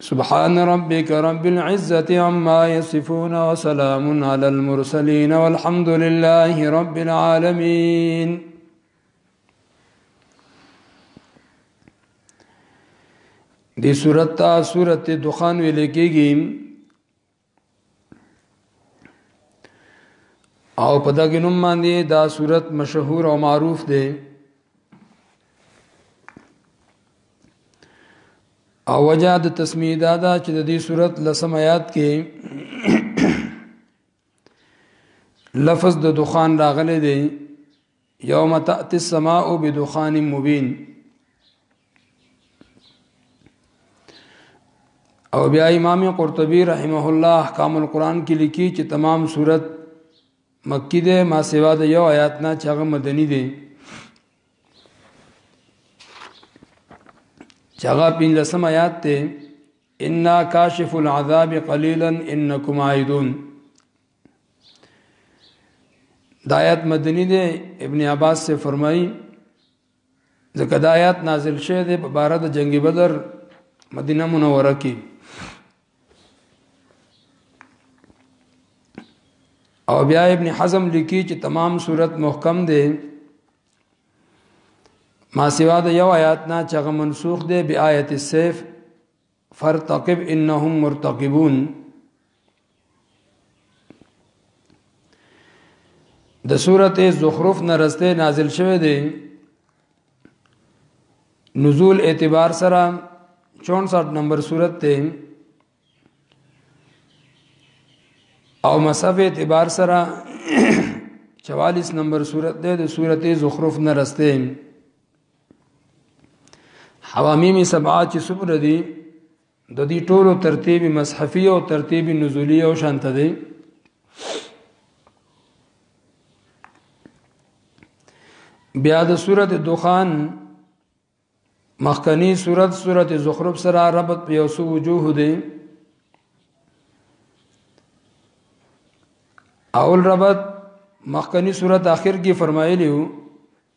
سبحان ربك رب العزة عما يصفون وسلام على المرسلين والحمد لله رب العالمين دی صورت تا صورت دخان ویلے کېږي او په دغه نوم باندې دا صورت مشهور او معروف دی او وجه د تسمیه دا ده چې د دې صورت لسم آیات کې لفظ د دخان راغلی دی یوم تأتی السماء بدخان مبین او بیا امام قرطبی رحمه الله احکام القرآن کې لیکي چې تمام صورت مکی ده ما سوا د یو آیات نه چې هغه مدنی دی چې هغه پنځم آیات ته ان کاشف العذاب قليلا انکم عائدون د آیات مدنی دی ابن عباس سے فرمایي ځکه د آیات نازل شوه دی په بار د جنگ بدر مدینه منوره کې او بیا ابن حزم لیکي چې تمام صورت محکم دی ما سوا د یو آیات نه چې هغه منسوخ دی بیا آیت السیف فرتقب انهم مرتقبون د سورته زخرف نه رسته نازل شوه دی نزول اعتبار سره 64 نمبر صورت ته او مصحف اعتبار سره 44 نمبر صورت ده د سورته زخرف نه رسته حوامیم سبعه چې څومره دي د دې ټولو ترتیب مصحفي او ترتیب نزولی او شانته دي بیا د سورت دخان مخکنی سورت سورت زخرف سره ربط په یو سو وجوه دی اول ربط مخکنی سورت آخر کې فرمایلی وو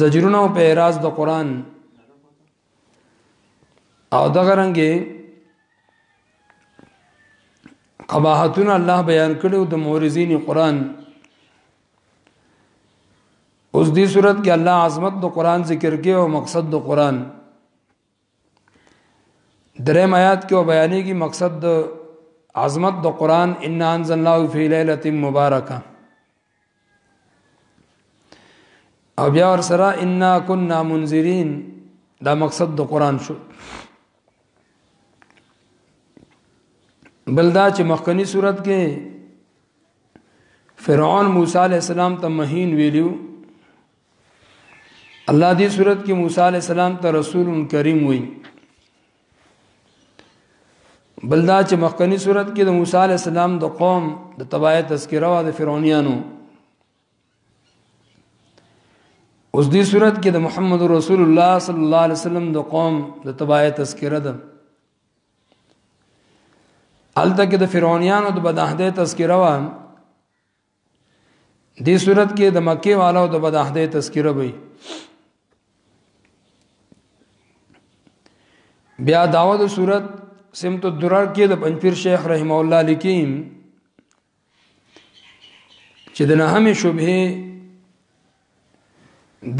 زجرونه او په اعتراض د قران او دغه رنګه قباحتونه الله بیان کړو د مورزین قران اوس دې صورت کې الله عظمت د قران ذکر کې او مقصد د قران درې آیات کې بیانېږي مقصد د عظمت د قران ان انزلناه فی ليله مبارکه او بیا ور سره ان كنا منذرین دا مقصد د قران شو بلدا چې مخکنی صورت کې فرعون موسی علی السلام ته مهین ویلیو الله دې صورت کې موسی عليه السلام ته رسول کریم وي بلدا چې مخکنی صورت کې د موسی عليه السلام د قوم د تبعیت تذکره او د فرعونانو اوس دې صورت کې د محمد رسول الله صلی الله علیه وسلم د قوم د تبعیت تذکره ده الته کې د فرعونانو د بدعهده تذکره و دې صورت کې د مکه والو د بدعهده تذکره وي بیا داوود صورت سمت الدرر کې د پنځپیر شیخ رحم الله لیکیم چې د نهمه شبهه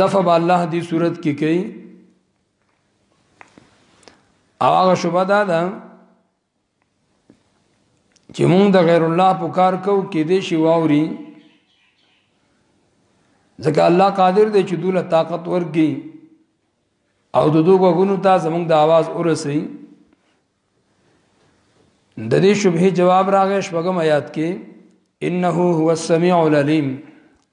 دفع با الله دی صورت کې کوي او هغه شبهه دا ده چې موږ د غیر الله په کار کو کې دې شي واوري ځکه الله قادر دی چې دوله طاقت ورګي او د دوه غونو ته زموږ د आवाज ورسي د دې شبهه جواب راغی شپږم آیات کې انه هو السميع العليم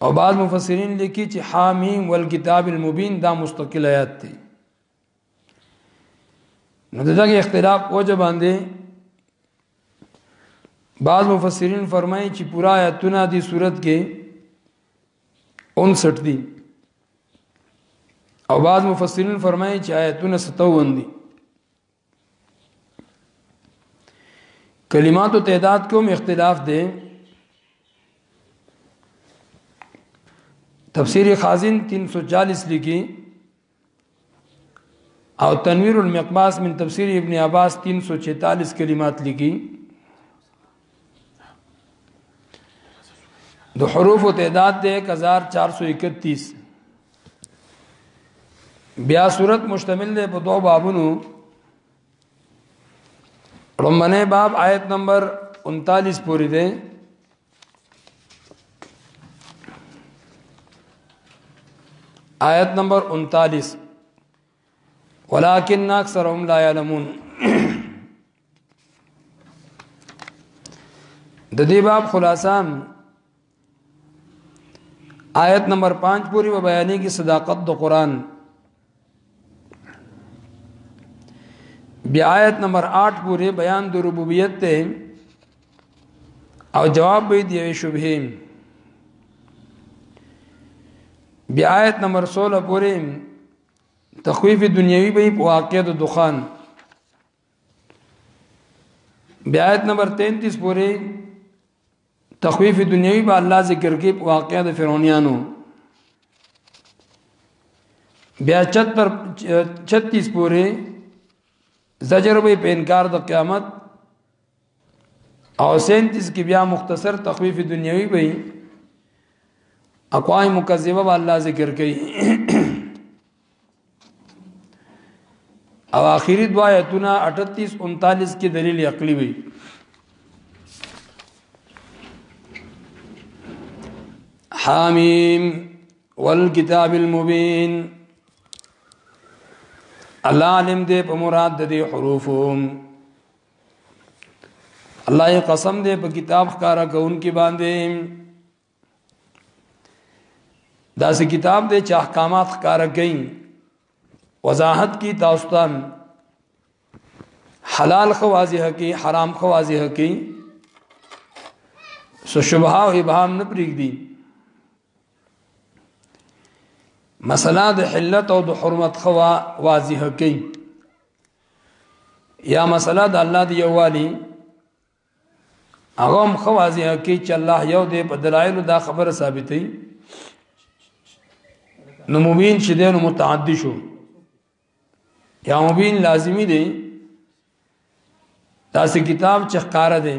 او بعض مفسرین لیکي چې حامیم والکتاب المبین دا مستقل آیات دي نو دغه اختلاف وجه باندې بعض مفسرین فرمایي چې پورا آیاتونه دي صورت کې 59 دي او بعض مفسرین فرمایي چې آیاتونه 57 دي کلمات او تعداد کوم اختلاف دی تفسیر خازن 340 لګي او تنویر المقباس من تفسیر ابن عباس 346 کلمات لګي د حروف تعداد دی 1431 بیا صورت مشتمل دی په دوه بابونو رومنه باب آیت نمبر 39 پوری دی آیت نمبر 39 ولكن اکثرهم لا يعلمون د دې باب خلاصہ آیت نمبر 5 پوری و بیانې کی صداقت د قران بیا آیت نمبر 8 پوری بیان د ربوبیت ته او جواب به دی شبهه بیا آیت نمبر 16 پوری تخویف دنیوی به په واقع د دخان بیا آیت نمبر 33 پورې تخویف دنیوی به الله ذکر کې په واقع د فرعونانو بیا 74 36 پورې زجر به په انکار د قیامت او 37 کې بیا مختصر تخویف دنیوي وي اقوام مکذبه به الله ذکر کوي او اخیری دوا آیتونه 38 39 کې دلیل عقلی وي حامیم والکتاب المبین الله علم دې په مراد د دې حروفو الله یې قسم دې په کتاب ښکارا کون کې باندې دا سه کتاب دې چې احکامات ښکارا کوي وضاحت کی تاستان حلال خو واضح کی حرام خو واضح کی سو شبهه او ابهام نه پریږدي مسله د حلت او د حرمت خوا واضح کوي یا مسله د الله دی یووالی هغه هم خوازی کی چې الله یو دی په دلایل دا خبره ثابتې نو مبین چې دینو متعدی شو یا مبین لازمی دی داسې کتاب چې ښکار دی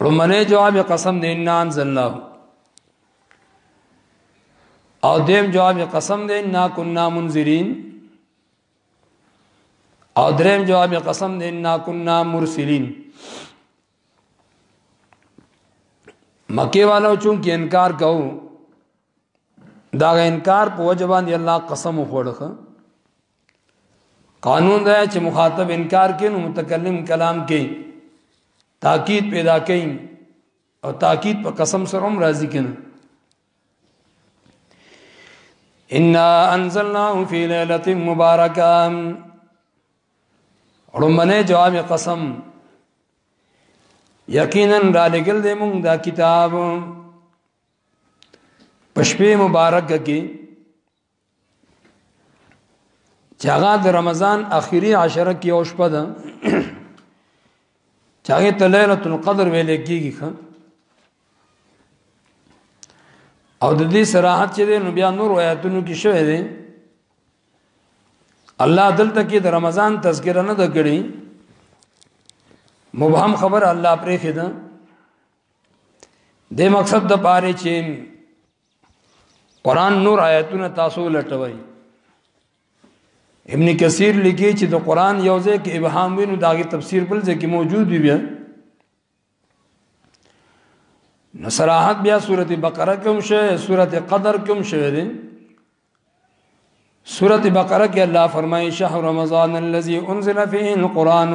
لمنه جواب قسم دې ان انزلناه او دیم جواب قسم دې ان كنا منذرين او دریم جواب قسم دې ان كنا مرسلين مکه والو چون کې انکار کوو دا انکار په وجبان دی الله قسم وخوړخه قانون دا چې مخاطب انکار کوي نو متکلم کلام کې تاکید پیدا کوي او تاکید په قسم سره هم راضي کړي ان انزلناه فی ليله مبارکه رمنه جواب قسم یقینا را لګل دې مونږ دا کتاب پښپې مبارک کې چې هغه د رمضان اخیری عشره کې او شپه ده چې هغه ته ليله القدر ویل کېږي او د دې صراحت چې د نبی نور آیاتونو کې شوی دی الله دلته کې د رمضان تذکرہ نه دکړي مبهم خبر الله پرې خدا د مقصد د پاره چې قران نور آیاتونه تاسو لټوي ابن کثیر لیکي چې د قران یو ځای کې ابهام وینو داغه تفسیر بل ځای کې موجود وي بیا نو صراحت بیا سورته بقره کوم شه سورته قدر کوم شه دي سورته بقره کې الله فرمایي شهر رمضان الذي انزل فيه القران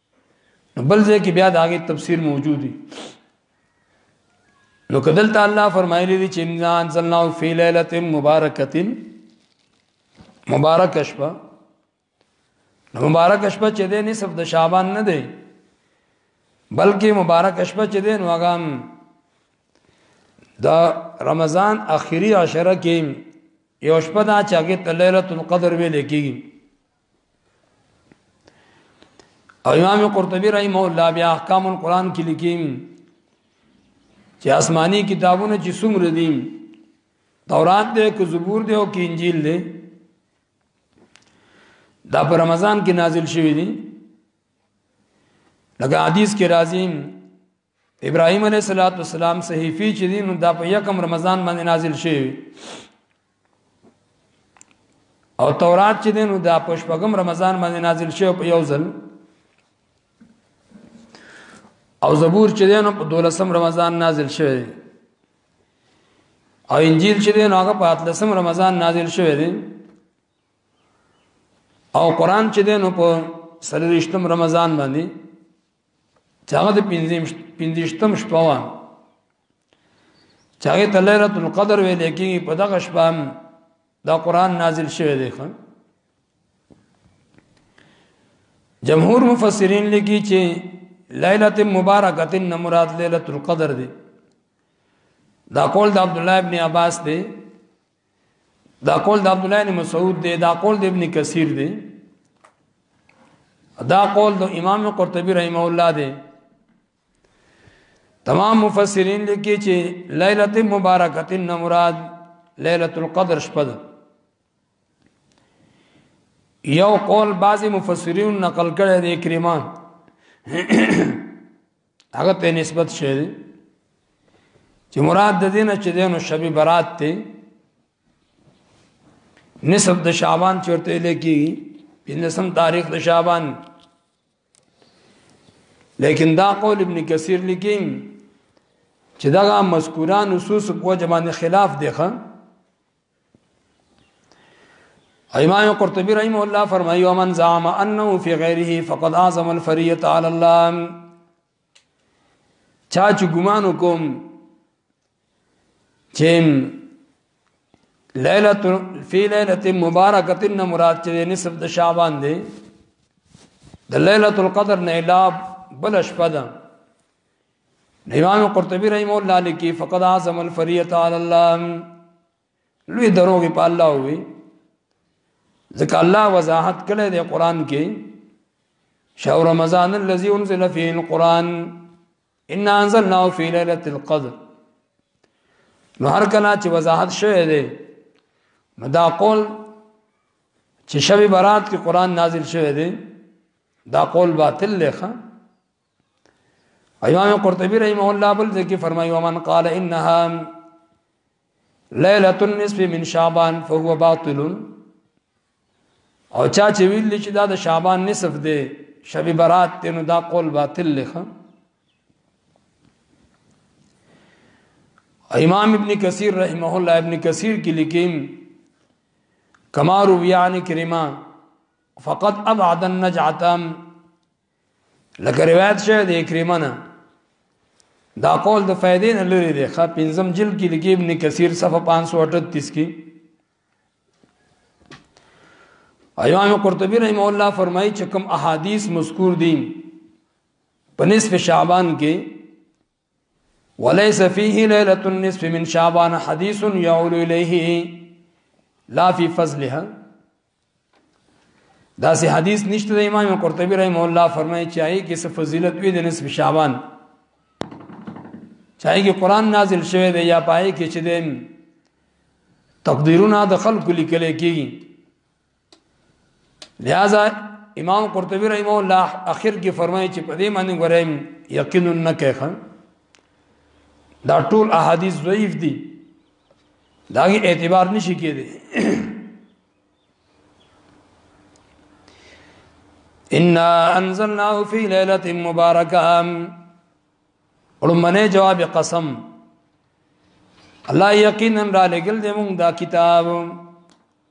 بل ځای کې بیا داغه تفسیر موجود دی نو کدل ته الله فرمایلی دی چې ان انزلنا فی ليله مبارکه مبارک شپه نو مبارک شپه چې د نصف د شعبان نه دی بلکې مبارک شپه چې دی نو هغه د رمضان اخیری عشره کې یو شپه دا چې هغه ته ليله القدر ویل کېږي او امام قرطبي رحمه الله بیا احکام القرآن کې لیکي چې آسماني کتابونه چې څومره دي تورات دی که زبور دی او که انجیل دی دا په رمضان کې نازل شوی دی لکه حدیث کې راځي ابراهيم عليه صلوات و سلام صحیفه چې دین دا په یکم رمضان باندې نازل شي او تورات چې دین دا په شپږم رمضان باندې نازل شي په یو ځل او زبور چې دین په دولسم رمضان نازل شي او انجیل چې دین هغه په اتلسم رمضان نازل شوی دی او قران چې دین په سرریشتم رمضان باندې چې هغه د پنځشتم شپه وه چې هغه ته ليله القدر ویل کېږي په دغه شپه دا قران نازل شوی دی خان جمهور مفسرین لیکي چې ليله مبارکه نه مراد ليله القدر دی دا قول د عبد الله ابن عباس دی دا قول د عبد الله بن مسعود دی دا قول د ابن کثیر دی دا قول د امام قرطبی رحمه الله دی تمام مفسرین لیکي چې ليله مبارکه نه مراد ليله القدر شپه ده یو قول بعضی مفسرین نقل کړی دی کریمان هغه ته نسبت شوی دی چې مراد د دینه چې دینو شبي برات ته نسب د شعبان چورته لیکي پنځم تاریخ د شعبان لیکن دا قول ابن کثیر لیکي چې دا مذکوران نصوص په وجبان خلاف دی خان امام قرطبی رحم الله فرمایي ومن زعم انه في غيره فقد اعظم الفريه على الله چا چې ګمان وکم چې ليله في ليله مبارکه نه مراد چې نصف د شعبان دی د ليله القدر نه علاوه بل شپه ده امام قرطبي رحم الله لیکي فقد اعظم الفريته على الله لوی دروغ په الله وي ځکه الله وضاحت کړی دی قران کې شهر رمضان الذي انزل فيه القران ان انزلناه في ليله القدر نو هر کله چې وضاحت شوه دی نو دا قول چې شب برات کې قران نازل شوه دی دا قول باطل لخه ایوان قرطبی رحمه الله بل ذکی فرمایي ومن قال انها ليله النصف من شعبان فهو باطل او چا چې ویل چې دا د شعبان نصف دی شب برات ته نو دا قول باطل لخم امام ابن کثیر رحمه الله ابن کثیر کې لیکیم کما رویان کرما فقط ابعد النجعتم لکه روایت شوی د اکرمه نه دا قول د فائدې نه لري دی ښا پنځم جلد کې لیکي ابن کثیر صفحه 538 کې ایوان قرطبی رحم الله فرمایي چې کوم احادیث مذکور دي په نصف شعبان کې وليس فيه ليلة النصف من شعبان حديث يعول إليه لا في فضلها دا سه حدیث نشته د امام قرطبی رحم الله فرمایي چې آی کې څه فضیلت وی د نصف شعبان چاہے کې قران نازل شوه دی یا پای کې چې د تقدیرونه د خلق لیکل کېږي لہذا امام قرطبی رحمه الله اخر کې فرمایي چې په دې معنی غوایم یقینا نه کوي دا ټول احادیث ضعیف دي دا اعتبار نشي کېدی ان انزلناه فی ليله مبارکه ورمنه جواب قسم الله یقینا را لګل دې مونږ دا کتاب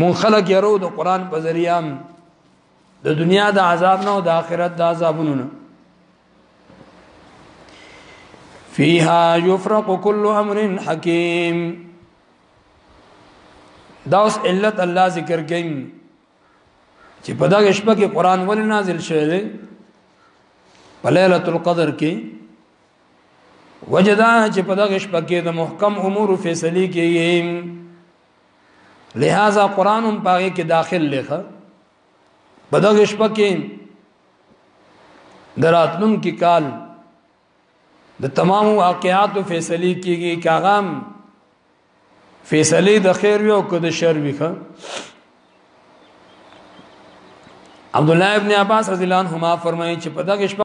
مون خلق یرو د قران په ذریعہ د دنیا د عذاب نه او د آخرت د عذابونو نه فيها يفرق كل امر حكيم دا اوس علت الله ذکر کین چې په دغه شپه کې قران ول نازل شوی دی په ليله القدر کې وجدا چې په دغه شپه کې د محکم امور فیصله کیږي لہذا قران هم پاره کې داخل لخه په دغه شپه کې دراتلون کې کال د تمام واقعاتو فیصله کیږي کاغام فیصله د خیر وي او که د شر وي ښه عبد الله ابن عباس رضی الله عنهما فرمایي چې په دغه شپه